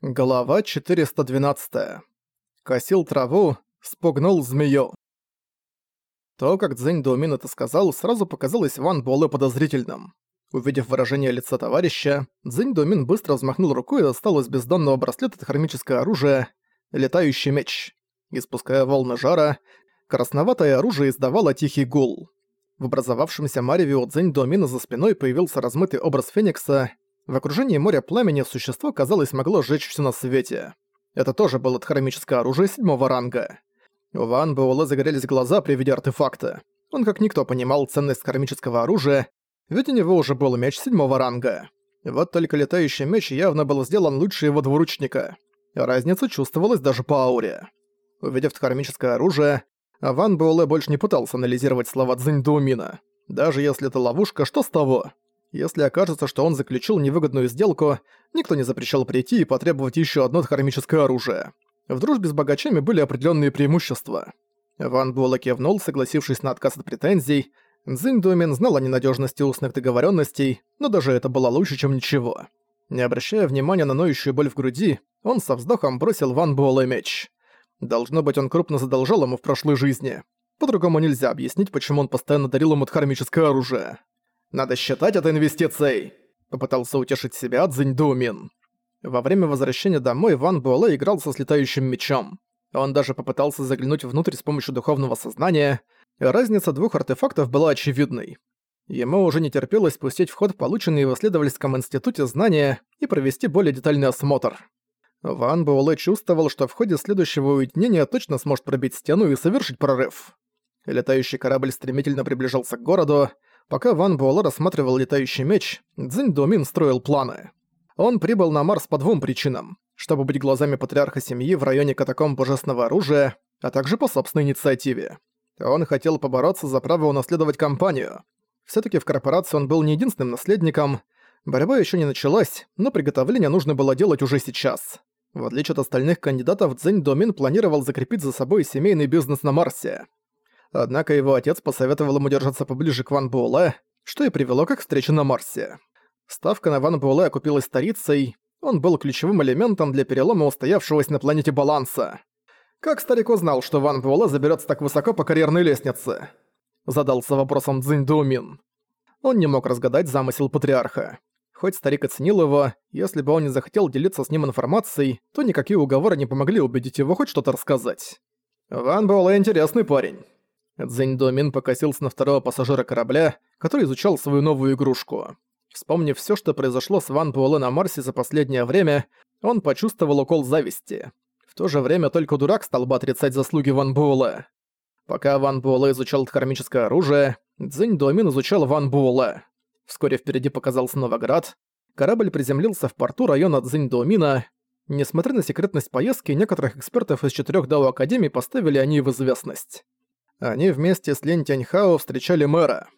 Глава 412. Косил траву, спугнул змею. То, как Цзэнь Доумин это сказал, сразу показалось Ван Буэлэ подозрительным. Увидев выражение лица товарища, Цзэнь Доумин быстро взмахнул рукой и достал из бездонного браслета хромическое оружие — летающий меч. Испуская волны жара, красноватое оружие издавало тихий гул. В образовавшемся мареве у Цзэнь Доумина за спиной появился размытый образ Феникса — в окружении моря пламени существо, казалось, могло сжечь все на свете. Это тоже было хромическое оружие седьмого ранга. У Ван Буэлэ загорелись глаза при виде артефакта. Он как никто понимал ценность хромического оружия, ведь у него уже был меч седьмого ранга. Вот только летающий меч явно был сделан лучше его двуручника. Разница чувствовалась даже по ауре. Увидев хромическое оружие, Ван Буэлэ больше не пытался анализировать слова Цзиньдоумина. Даже если это ловушка, что с того? Если окажется, что он заключил невыгодную сделку, никто не запрещал прийти и потребовать еще одно хромическое оружие. В дружбе с богачами были определенные преимущества. Ван Буэлла кивнул, согласившись на отказ от претензий. Цзинь Думен знал о ненадежности устных договоренностей, но даже это было лучше, чем ничего. Не обращая внимания на ноющую боль в груди, он со вздохом бросил Ван Буэлла меч. Должно быть, он крупно задолжал ему в прошлой жизни. По-другому нельзя объяснить, почему он постоянно дарил ему хромическое оружие. Надо считать это инвестицией!» Попытался утешить себя Цзинь Думин. Во время возвращения домой Ван Буэлэ игрался с летающим мечом. Он даже попытался заглянуть внутрь с помощью духовного сознания. Разница двух артефактов была очевидной. Ему уже не терпелось спустить в ход полученные в исследовательском институте знания и провести более детальный осмотр. Ван Буэлэ чувствовал, что в ходе следующего уединения точно сможет пробить стену и совершить прорыв. Летающий корабль стремительно приближался к городу, Пока Ван Буэлэ рассматривал летающий меч, Цзинь Домин строил планы. Он прибыл на Марс по двум причинам. Чтобы быть глазами патриарха семьи в районе катакомб божественного оружия, а также по собственной инициативе. Он хотел побороться за право унаследовать компанию. все таки в корпорации он был не единственным наследником. Борьба еще не началась, но приготовление нужно было делать уже сейчас. В отличие от остальных кандидатов, Цзэнь Домин планировал закрепить за собой семейный бизнес на Марсе. Однако его отец посоветовал ему держаться поближе к Ван Буэлэ, что и привело к встрече на Марсе. Ставка на Ван Буэлэ окупилась старицей, он был ключевым элементом для перелома устоявшегося на планете баланса. Как старик узнал, что Ван Буэлэ заберется так высоко по карьерной лестнице? Задался вопросом Цзинь Дуумин. Он не мог разгадать замысел патриарха. Хоть старик оценил его, если бы он не захотел делиться с ним информацией, то никакие уговоры не помогли убедить его хоть что-то рассказать. «Ван Буэлэ интересный парень. Цзэнь Домин покосился на второго пассажира корабля, который изучал свою новую игрушку. Вспомнив все, что произошло с Ван Буэлэ на Марсе за последнее время, он почувствовал укол зависти. В то же время только дурак стал бы отрицать заслуги Ван Буэлэ. Пока Ван Буэлэ изучал хромическое оружие, Цзэнь Домин изучал Ван Буэлэ. Вскоре впереди показался Новоград. Корабль приземлился в порту района Цзэнь Домина. Несмотря на секретность поездки, некоторых экспертов из четырех Дао Академий поставили они в известность. Они вместе с Лин Тяньхао встречали мэра.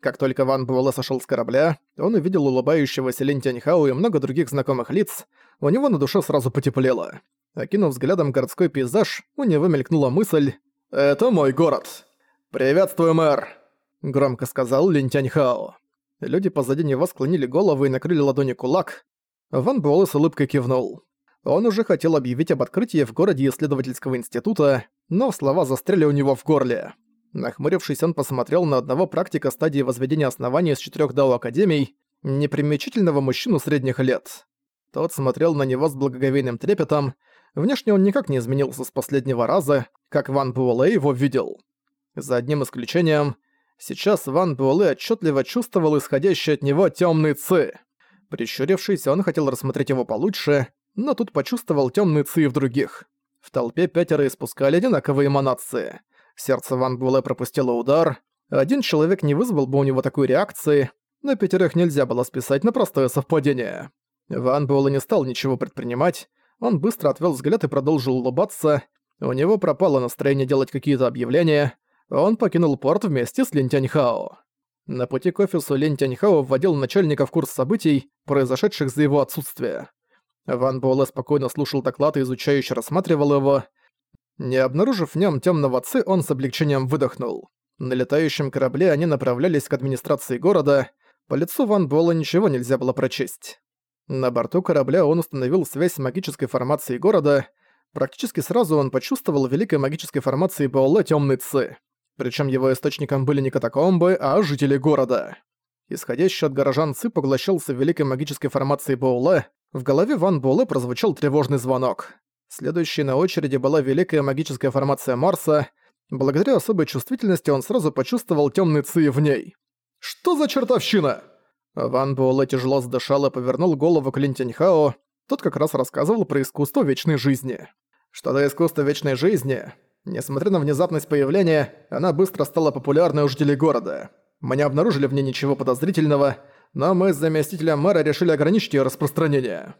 Как только Ван Буэлэ сошел с корабля, он увидел улыбающегося Лин Тяньхао и много других знакомых лиц, у него на душе сразу потеплело. Окинув взглядом городской пейзаж, у него мелькнула мысль «Это мой город!» «Приветствую, мэр!» — громко сказал Лин Тяньхао. Люди позади него склонили головы и накрыли ладони кулак. Ван Буэлэ с улыбкой кивнул. Он уже хотел объявить об открытии в городе исследовательского института, но слова застряли у него в горле. Нахмурившись, он посмотрел на одного практика стадии возведения основания из четырех дао академий, непримечательного мужчину средних лет. Тот смотрел на него с благоговейным трепетом, внешне он никак не изменился с последнего раза, как Ван Буэлэ его видел. За одним исключением, сейчас Ван Буэлэ отчетливо чувствовал исходящий от него темный ци. Прищурившись, он хотел рассмотреть его получше, но тут почувствовал темные ци в других. В толпе пятеро испускали одинаковые эманации. Сердце Ван Буэлэ пропустило удар. Один человек не вызвал бы у него такой реакции, но пятерых нельзя было списать на простое совпадение. Ван Буэлэ не стал ничего предпринимать, он быстро отвел взгляд и продолжил улыбаться. У него пропало настроение делать какие-то объявления. Он покинул порт вместе с Лин Тяньхао. На пути к офису Лин Тяньхао вводил начальника в курс событий, произошедших за его отсутствие. Ван Буэлэ спокойно слушал доклад и изучающе рассматривал его. Не обнаружив в нем темного ци, он с облегчением выдохнул. На летающем корабле они направлялись к администрации города. По лицу Ван Буэлла ничего нельзя было прочесть. На борту корабля он установил связь с магической формацией города. Практически сразу он почувствовал великой магической формации Баоле Тёмный Ци. Причем его источником были не катакомбы, а жители города. Исходящий от горожан Ци поглощался великой магической формацией Боуле. В голове Ван Боуле прозвучал тревожный звонок. Следующей на очереди была великая магическая формация Марса. Благодаря особой чувствительности он сразу почувствовал темный ци в ней. «Что за чертовщина?» Ван Буэлэ тяжело задышал и повернул голову к Лин Тяньхао. Тот как раз рассказывал про искусство вечной жизни. Что до искусства вечной жизни, несмотря на внезапность появления, она быстро стала популярной у жителей города. Мы не обнаружили в ней ничего подозрительного, но мы с заместителем мэра решили ограничить ее распространение.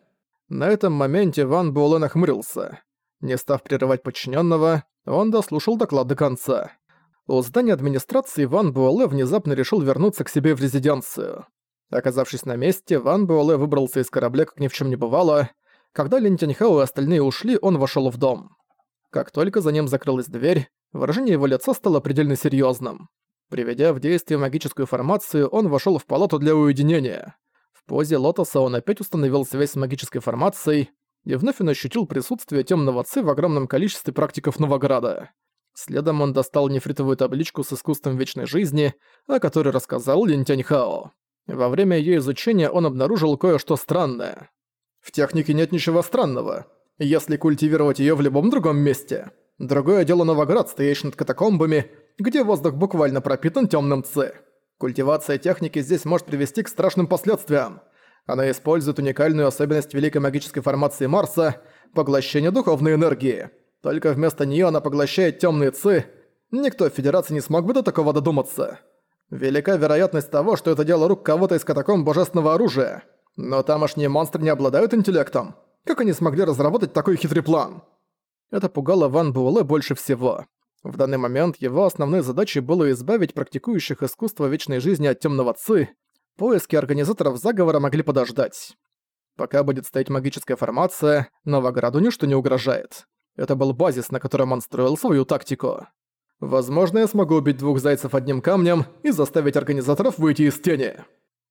На этом моменте Ван Буэлэ нахмурился. Не став прерывать подчиненного, он дослушал доклад до конца. У здания администрации Ван Буэлэ внезапно решил вернуться к себе в резиденцию. Оказавшись на месте, Ван Буэлэ выбрался из корабля, как ни в чем не бывало. Когда Лин Тяньхао и остальные ушли, он вошел в дом. Как только за ним закрылась дверь, выражение его лица стало предельно серьезным. Приведя в действие магическую формацию, он вошел в палату для уединения. В позе лотоса он опять установил связь с магической формацией, и вновь он ощутил присутствие темного ци в огромном количестве практиков Новограда. Следом он достал нефритовую табличку с искусством вечной жизни, о которой рассказал Лин Тяньхао. Во время ее изучения он обнаружил кое-что странное. В технике нет ничего странного, если культивировать ее в любом другом месте. Другое дело Новоград, стоящий над катакомбами, где воздух буквально пропитан темным ци. Культивация техники здесь может привести к страшным последствиям. Она использует уникальную особенность великой магической формации Марса – поглощение духовной энергии. Только вместо нее она поглощает темные ци. Никто в Федерации не смог бы до такого додуматься. Велика вероятность того, что это дело рук кого-то из катакомб божественного оружия. Но тамошние монстры не обладают интеллектом. Как они смогли разработать такой хитрый план? Это пугало Ван Буэлэ больше всего. В данный момент его основной задачей было избавить практикующих искусство вечной жизни от темного ци. Поиски организаторов заговора могли подождать. Пока будет стоять магическая формация, Новограду ничто не угрожает. Это был базис, на котором он строил свою тактику. Возможно, я смогу убить двух зайцев одним камнем и заставить организаторов выйти из тени.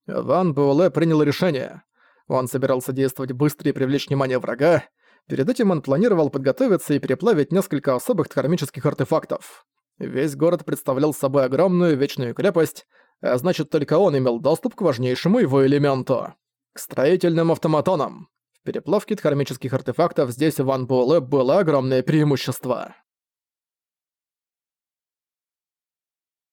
Ван Буэлэ принял решение. Он собирался действовать быстро и привлечь внимание врага. Перед этим он планировал подготовиться и переплавить несколько особых кармических артефактов. Весь город представлял собой огромную вечную крепость, а значит только он имел доступ к важнейшему его элементу — к строительным автоматонам. В переплавке кармических артефактов здесь у Ван Буэлэ было огромное преимущество.